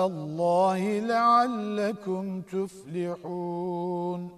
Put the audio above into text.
الله لعلكم تفلحون.